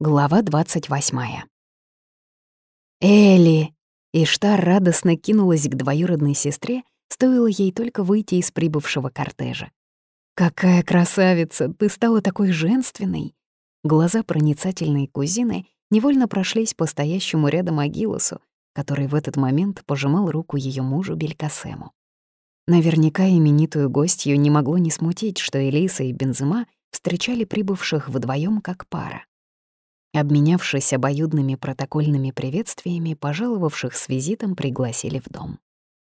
Глава 28. «Элли!» Иштар радостно кинулась к двоюродной сестре, стоило ей только выйти из прибывшего кортежа. «Какая красавица! Ты стала такой женственной!» Глаза проницательной кузины невольно прошлись по стоящему рядом Агилосу, который в этот момент пожимал руку ее мужу Белькасему. Наверняка именитую гостью не могло не смутить, что Элиса и Бензема встречали прибывших вдвоем как пара. Обменявшись обоюдными протокольными приветствиями, пожаловавших с визитом пригласили в дом.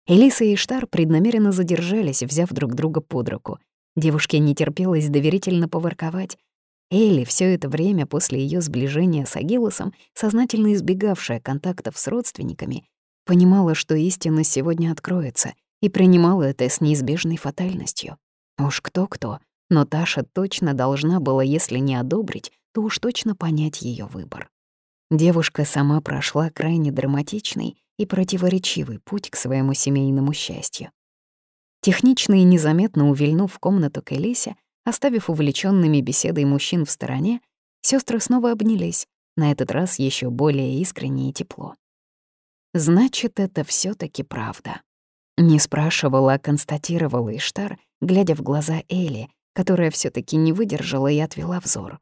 Элиса и Штар преднамеренно задержались, взяв друг друга под руку. Девушке не терпелось доверительно поворковать. Элли все это время после ее сближения с Агилосом, сознательно избегавшая контактов с родственниками, понимала, что истина сегодня откроется, и принимала это с неизбежной фатальностью. Уж кто-кто, но Таша точно должна была, если не одобрить, то уж точно понять ее выбор. Девушка сама прошла крайне драматичный и противоречивый путь к своему семейному счастью. Технично и незаметно увильнув комнату к Элисе, оставив увлеченными беседой мужчин в стороне, сестры снова обнялись, на этот раз еще более искренне и тепло. Значит, это все таки правда. Не спрашивала, а констатировала Иштар, глядя в глаза Эли, которая все таки не выдержала и отвела взор.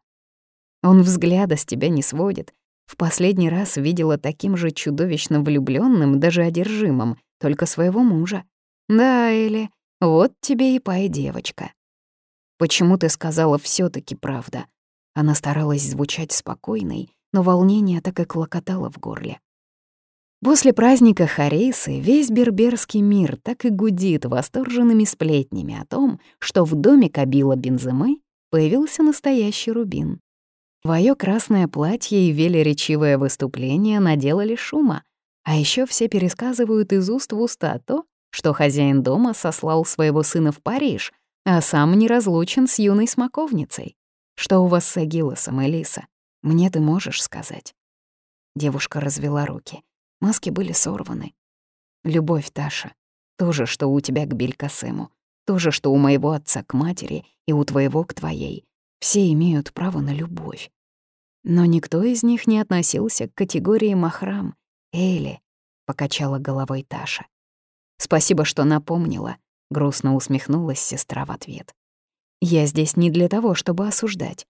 Он взгляда с тебя не сводит. В последний раз видела таким же чудовищно влюбленным, даже одержимым, только своего мужа. Да, Эли, вот тебе и пай, девочка. Почему ты сказала все таки правда? Она старалась звучать спокойной, но волнение так и клокотало в горле. После праздника Харейсы весь берберский мир так и гудит восторженными сплетнями о том, что в доме Кабила Бенземы появился настоящий рубин. Твое красное платье и велеречивое выступление наделали шума, а еще все пересказывают из уст в уста то, что хозяин дома сослал своего сына в Париж, а сам не разлучен с юной смоковницей. Что у вас с Агилосом, Элиса? Мне ты можешь сказать?» Девушка развела руки. Маски были сорваны. «Любовь, Таша. То же, что у тебя к Белькасему. То же, что у моего отца к матери и у твоего к твоей. Все имеют право на любовь. Но никто из них не относился к категории махрам. Эли, — покачала головой Таша. «Спасибо, что напомнила», — грустно усмехнулась сестра в ответ. «Я здесь не для того, чтобы осуждать.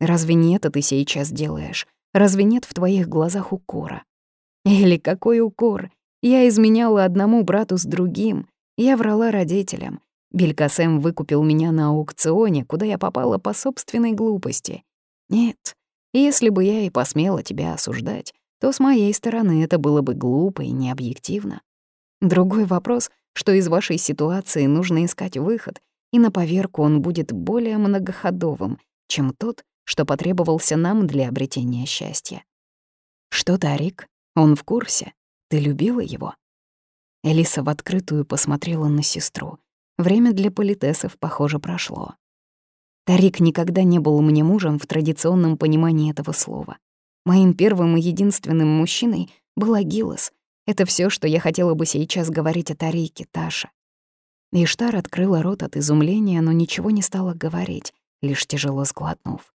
Разве не это ты сейчас делаешь? Разве нет в твоих глазах укора? Или какой укор? Я изменяла одному брату с другим. Я врала родителям. Белькасем выкупил меня на аукционе, куда я попала по собственной глупости. Нет, если бы я и посмела тебя осуждать, то с моей стороны это было бы глупо и необъективно. Другой вопрос, что из вашей ситуации нужно искать выход, и на поверку он будет более многоходовым, чем тот, что потребовался нам для обретения счастья. Что, Тарик, он в курсе? Ты любила его? Элиса в открытую посмотрела на сестру. Время для политесов, похоже, прошло. Тарик никогда не был мне мужем в традиционном понимании этого слова. Моим первым и единственным мужчиной был Агилос. Это все, что я хотела бы сейчас говорить о Тарике, Таша. Иштар открыла рот от изумления, но ничего не стала говорить, лишь тяжело сглотнув.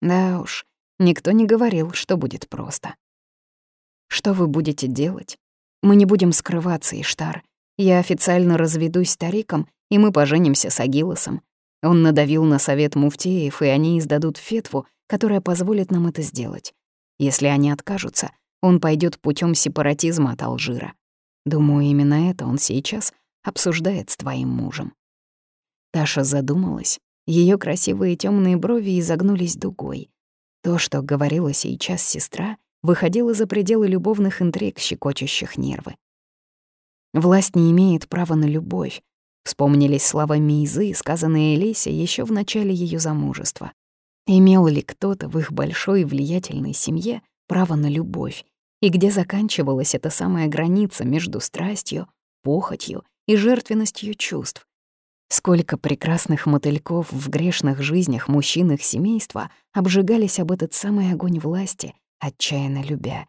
Да уж, никто не говорил, что будет просто. «Что вы будете делать? Мы не будем скрываться, Иштар. Я официально разведусь с Тариком, и мы поженимся с Агилосом. Он надавил на совет муфтеев, и они издадут фетву, которая позволит нам это сделать. Если они откажутся, он пойдет путем сепаратизма от Алжира. Думаю, именно это он сейчас обсуждает с твоим мужем. Таша задумалась. Ее красивые темные брови изогнулись дугой. То, что говорила сейчас сестра, выходило за пределы любовных интриг, щекочущих нервы. Власть не имеет права на любовь. Вспомнились слова Мизы, сказанные Элисе еще в начале ее замужества. Имел ли кто-то в их большой влиятельной семье право на любовь? И где заканчивалась эта самая граница между страстью, похотью и жертвенностью чувств? Сколько прекрасных мотыльков в грешных жизнях мужчин их семейства обжигались об этот самый огонь власти, отчаянно любя,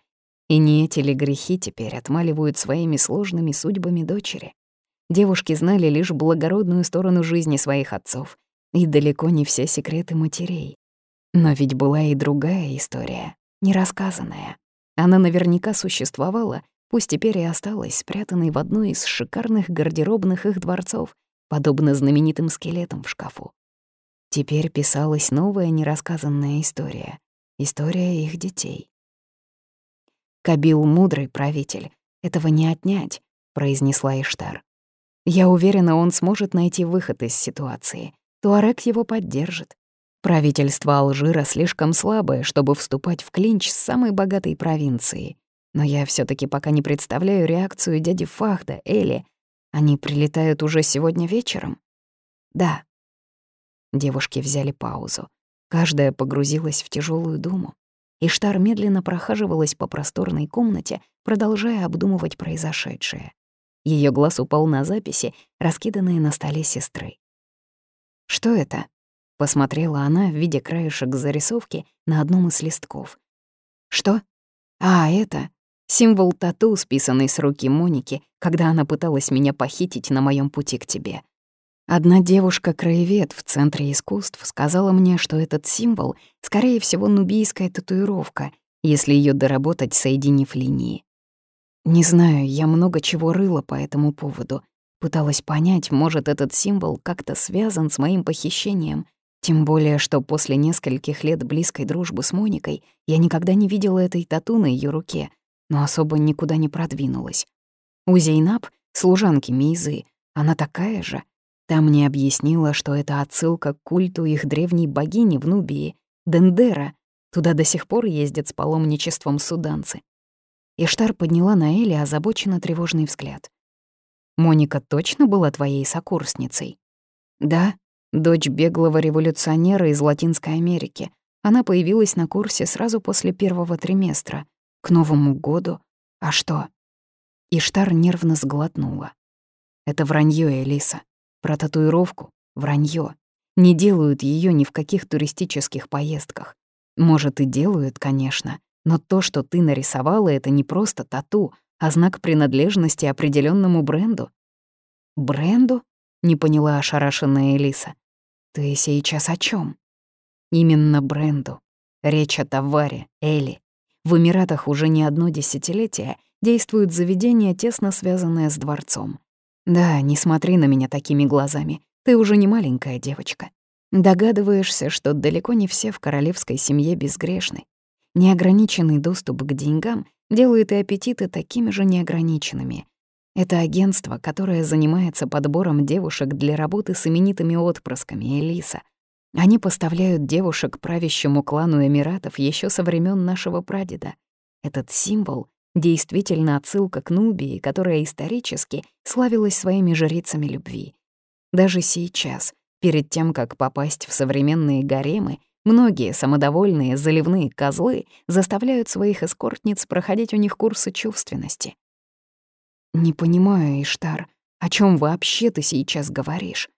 и не эти ли грехи теперь отмаливают своими сложными судьбами дочери? Девушки знали лишь благородную сторону жизни своих отцов и далеко не все секреты матерей. Но ведь была и другая история. нерассказанная. Она наверняка существовала, пусть теперь и осталась спрятанной в одной из шикарных гардеробных их дворцов, подобно знаменитым скелетам в шкафу. Теперь писалась новая нерассказанная история. История их детей. «Кабил — мудрый правитель. Этого не отнять», — произнесла Иштар. «Я уверена, он сможет найти выход из ситуации. Туарек его поддержит. Правительство Алжира слишком слабое, чтобы вступать в клинч с самой богатой провинцией. Но я все таки пока не представляю реакцию дяди Фахда, Эли. Они прилетают уже сегодня вечером? Да. Девушки взяли паузу. Каждая погрузилась в тяжелую думу. Иштар медленно прохаживалась по просторной комнате, продолжая обдумывать произошедшее. Ее глаз упал на записи, раскиданные на столе сестры. «Что это?» — посмотрела она, видя краешек зарисовки на одном из листков. «Что? А, это символ тату, списанный с руки Моники, когда она пыталась меня похитить на моем пути к тебе. Одна девушка-краевед в Центре искусств сказала мне, что этот символ, скорее всего, нубийская татуировка, если ее доработать, соединив линии. Не знаю, я много чего рыла по этому поводу. Пыталась понять, может, этот символ как-то связан с моим похищением. Тем более, что после нескольких лет близкой дружбы с Моникой я никогда не видела этой тату на ее руке, но особо никуда не продвинулась. У Зейнаб, служанки Мизы, она такая же — Та мне объяснила, что это отсылка к культу их древней богини в Нубии, Дендера. Туда до сих пор ездят с паломничеством суданцы. Иштар подняла на Эли озабоченно тревожный взгляд. «Моника точно была твоей сокурсницей?» «Да, дочь беглого революционера из Латинской Америки. Она появилась на курсе сразу после первого триместра, к Новому году. А что?» Иштар нервно сглотнула. «Это вранье, Элиса. Про татуировку — вранье. Не делают ее ни в каких туристических поездках. Может, и делают, конечно, но то, что ты нарисовала, это не просто тату, а знак принадлежности определенному бренду. «Бренду?» — не поняла ошарашенная Элиса. «Ты сейчас о чем? «Именно бренду. Речь о товаре, Эли. В Эмиратах уже не одно десятилетие действует заведение, тесно связанное с дворцом. Да, не смотри на меня такими глазами. Ты уже не маленькая девочка. Догадываешься, что далеко не все в королевской семье безгрешны. Неограниченный доступ к деньгам делает и аппетиты такими же неограниченными. Это агентство, которое занимается подбором девушек для работы с именитыми отпрысками Элиса. Они поставляют девушек правящему клану Эмиратов еще со времен нашего прадеда. Этот символ Действительно отсылка к Нубии, которая исторически славилась своими жрицами любви. Даже сейчас, перед тем, как попасть в современные гаремы, многие самодовольные заливные козлы заставляют своих эскортниц проходить у них курсы чувственности. «Не понимаю, Иштар, о чем вообще ты сейчас говоришь?»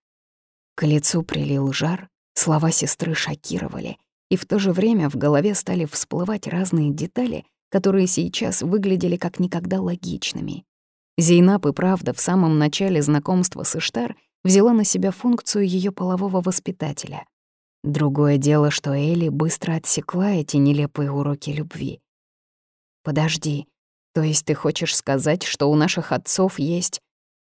К лицу прилил жар, слова сестры шокировали, и в то же время в голове стали всплывать разные детали, которые сейчас выглядели как никогда логичными. Зейнаб и правда в самом начале знакомства с Иштар взяла на себя функцию ее полового воспитателя. Другое дело, что Элли быстро отсекла эти нелепые уроки любви. «Подожди, то есть ты хочешь сказать, что у наших отцов есть...»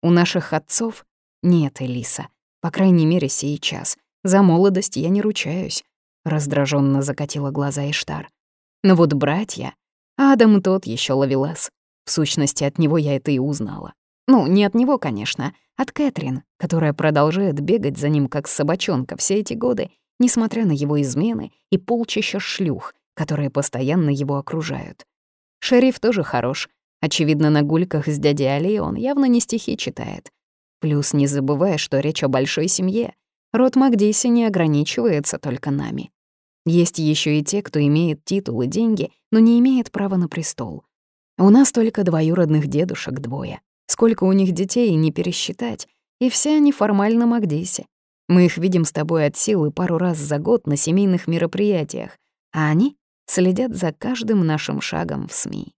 «У наших отцов? Нет, Элиса, по крайней мере, сейчас. За молодость я не ручаюсь», — раздраженно закатила глаза Иштар. «Но вот братья, Адам тот еще ловелас. В сущности, от него я это и узнала. Ну, не от него, конечно, от Кэтрин, которая продолжает бегать за ним как собачонка все эти годы, несмотря на его измены и полчища шлюх, которые постоянно его окружают. Шериф тоже хорош. Очевидно, на гульках с дядей Али он явно не стихи читает. Плюс не забывая, что речь о большой семье. Род Макдиси не ограничивается только нами. Есть еще и те, кто имеет титул и деньги, но не имеет права на престол. У нас только двоюродных дедушек двое. Сколько у них детей не пересчитать, и все они формально Магдисе. Мы их видим с тобой от силы пару раз за год на семейных мероприятиях, а они следят за каждым нашим шагом в СМИ.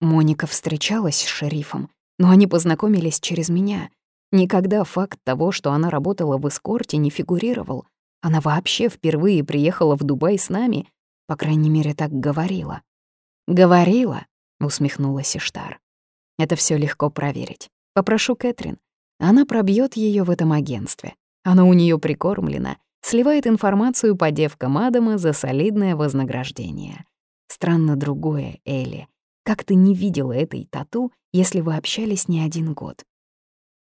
Моника встречалась с шерифом, но они познакомились через меня. Никогда факт того, что она работала в эскорте, не фигурировал — она вообще впервые приехала в Дубай с нами. По крайней мере, так говорила. «Говорила», — усмехнулась Иштар. «Это все легко проверить. Попрошу Кэтрин. Она пробьет ее в этом агентстве. Она у нее прикормлена, сливает информацию по девкам Адама за солидное вознаграждение. Странно другое, Элли. Как ты не видела этой тату, если вы общались не один год?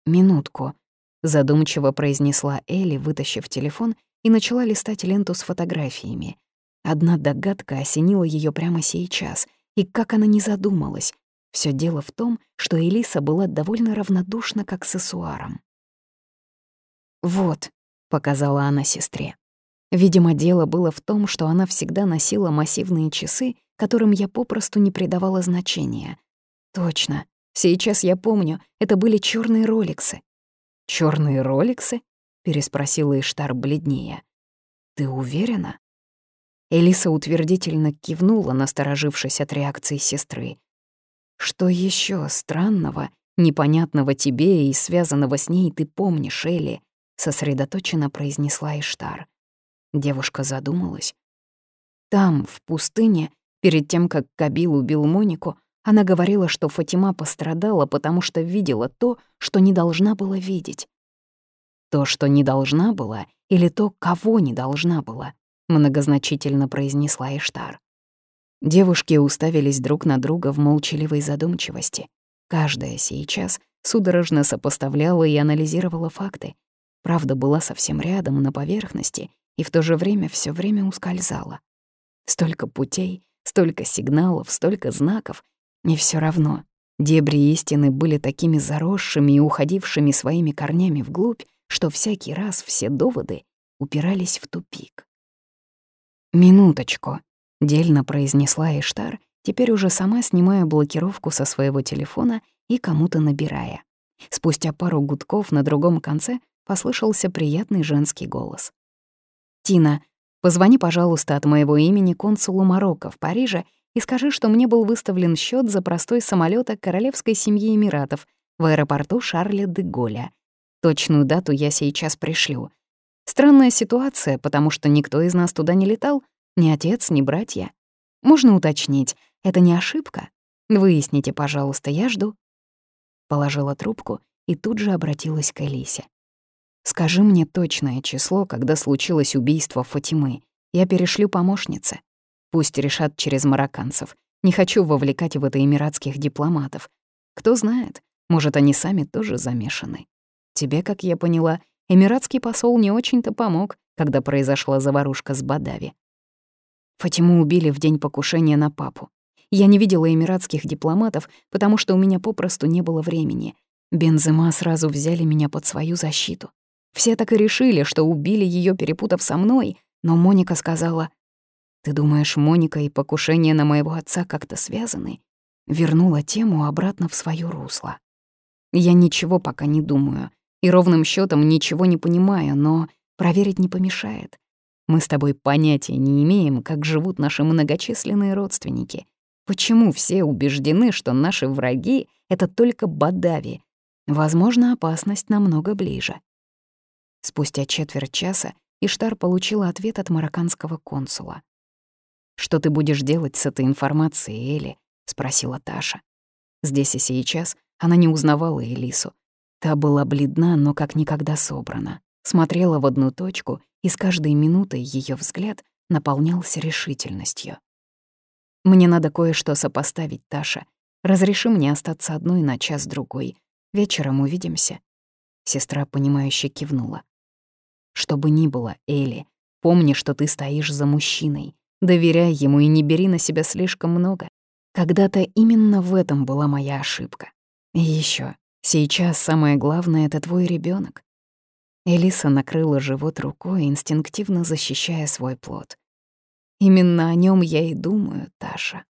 «Минутку», — задумчиво произнесла Элли, вытащив телефон, и начала листать ленту с фотографиями. Одна догадка осенила ее прямо сейчас, и как она не задумалась. Все дело в том, что Элиса была довольно равнодушна к аксессуарам. «Вот», — показала она сестре. Видимо, дело было в том, что она всегда носила массивные часы, которым я попросту не придавала значения. Точно, сейчас я помню, это были черные роликсы. Черные роликсы? Переспросила Иштар бледнее. Ты уверена? Элиса утвердительно кивнула, насторожившись от реакции сестры. Что еще странного, непонятного тебе и связанного с ней ты помнишь, Элли? сосредоточенно произнесла Иштар. Девушка задумалась. Там, в пустыне, перед тем, как Кабил убил Монику, она говорила, что Фатима пострадала, потому что видела то, что не должна была видеть. То, что не должна была, или то, кого не должна была, многозначительно произнесла Иштар. Девушки уставились друг на друга в молчаливой задумчивости. Каждая сейчас судорожно сопоставляла и анализировала факты, Правда была совсем рядом, на поверхности, и в то же время все время ускользала. Столько путей, столько сигналов, столько знаков, не все равно. Дебри истины были такими заросшими и уходившими своими корнями вглубь, что всякий раз все доводы упирались в тупик. «Минуточку», — дельно произнесла Эштар, теперь уже сама снимая блокировку со своего телефона и кому-то набирая. Спустя пару гудков на другом конце послышался приятный женский голос. «Тина, позвони, пожалуйста, от моего имени консулу Марокко в Париже и скажи, что мне был выставлен счет за простой самолета королевской семьи Эмиратов в аэропорту Шарля де Голля. Точную дату я сейчас пришлю. Странная ситуация, потому что никто из нас туда не летал, ни отец, ни братья. Можно уточнить, это не ошибка? Выясните, пожалуйста, я жду». Положила трубку и тут же обратилась к Элисе. Скажи мне точное число, когда случилось убийство Фатимы. Я перешлю помощнице. Пусть решат через марокканцев. Не хочу вовлекать в это эмиратских дипломатов. Кто знает, может, они сами тоже замешаны. Тебе, как я поняла, эмиратский посол не очень-то помог, когда произошла заварушка с Бадави. Фатиму убили в день покушения на папу. Я не видела эмиратских дипломатов, потому что у меня попросту не было времени. Бензема сразу взяли меня под свою защиту. Все так и решили, что убили ее, перепутав со мной, но Моника сказала, «Ты думаешь, Моника и покушение на моего отца как-то связаны?» Вернула тему обратно в свое русло. Я ничего пока не думаю и ровным счетом ничего не понимаю, но проверить не помешает. Мы с тобой понятия не имеем, как живут наши многочисленные родственники. Почему все убеждены, что наши враги — это только Бадави? Возможно, опасность намного ближе. Спустя четверть часа Иштар получила ответ от марокканского консула. «Что ты будешь делать с этой информацией, Эли?» — спросила Таша. Здесь и сейчас она не узнавала Элису. Та была бледна, но как никогда собрана. Смотрела в одну точку, и с каждой минутой ее взгляд наполнялся решительностью. «Мне надо кое-что сопоставить, Таша. Разреши мне остаться одной на час-другой. Вечером увидимся». Сестра, понимающе кивнула. Что бы ни было, Элли, помни, что ты стоишь за мужчиной. Доверяй ему и не бери на себя слишком много. Когда-то именно в этом была моя ошибка. И еще, сейчас самое главное — это твой ребенок. Элиса накрыла живот рукой, инстинктивно защищая свой плод. Именно о нем я и думаю, Таша.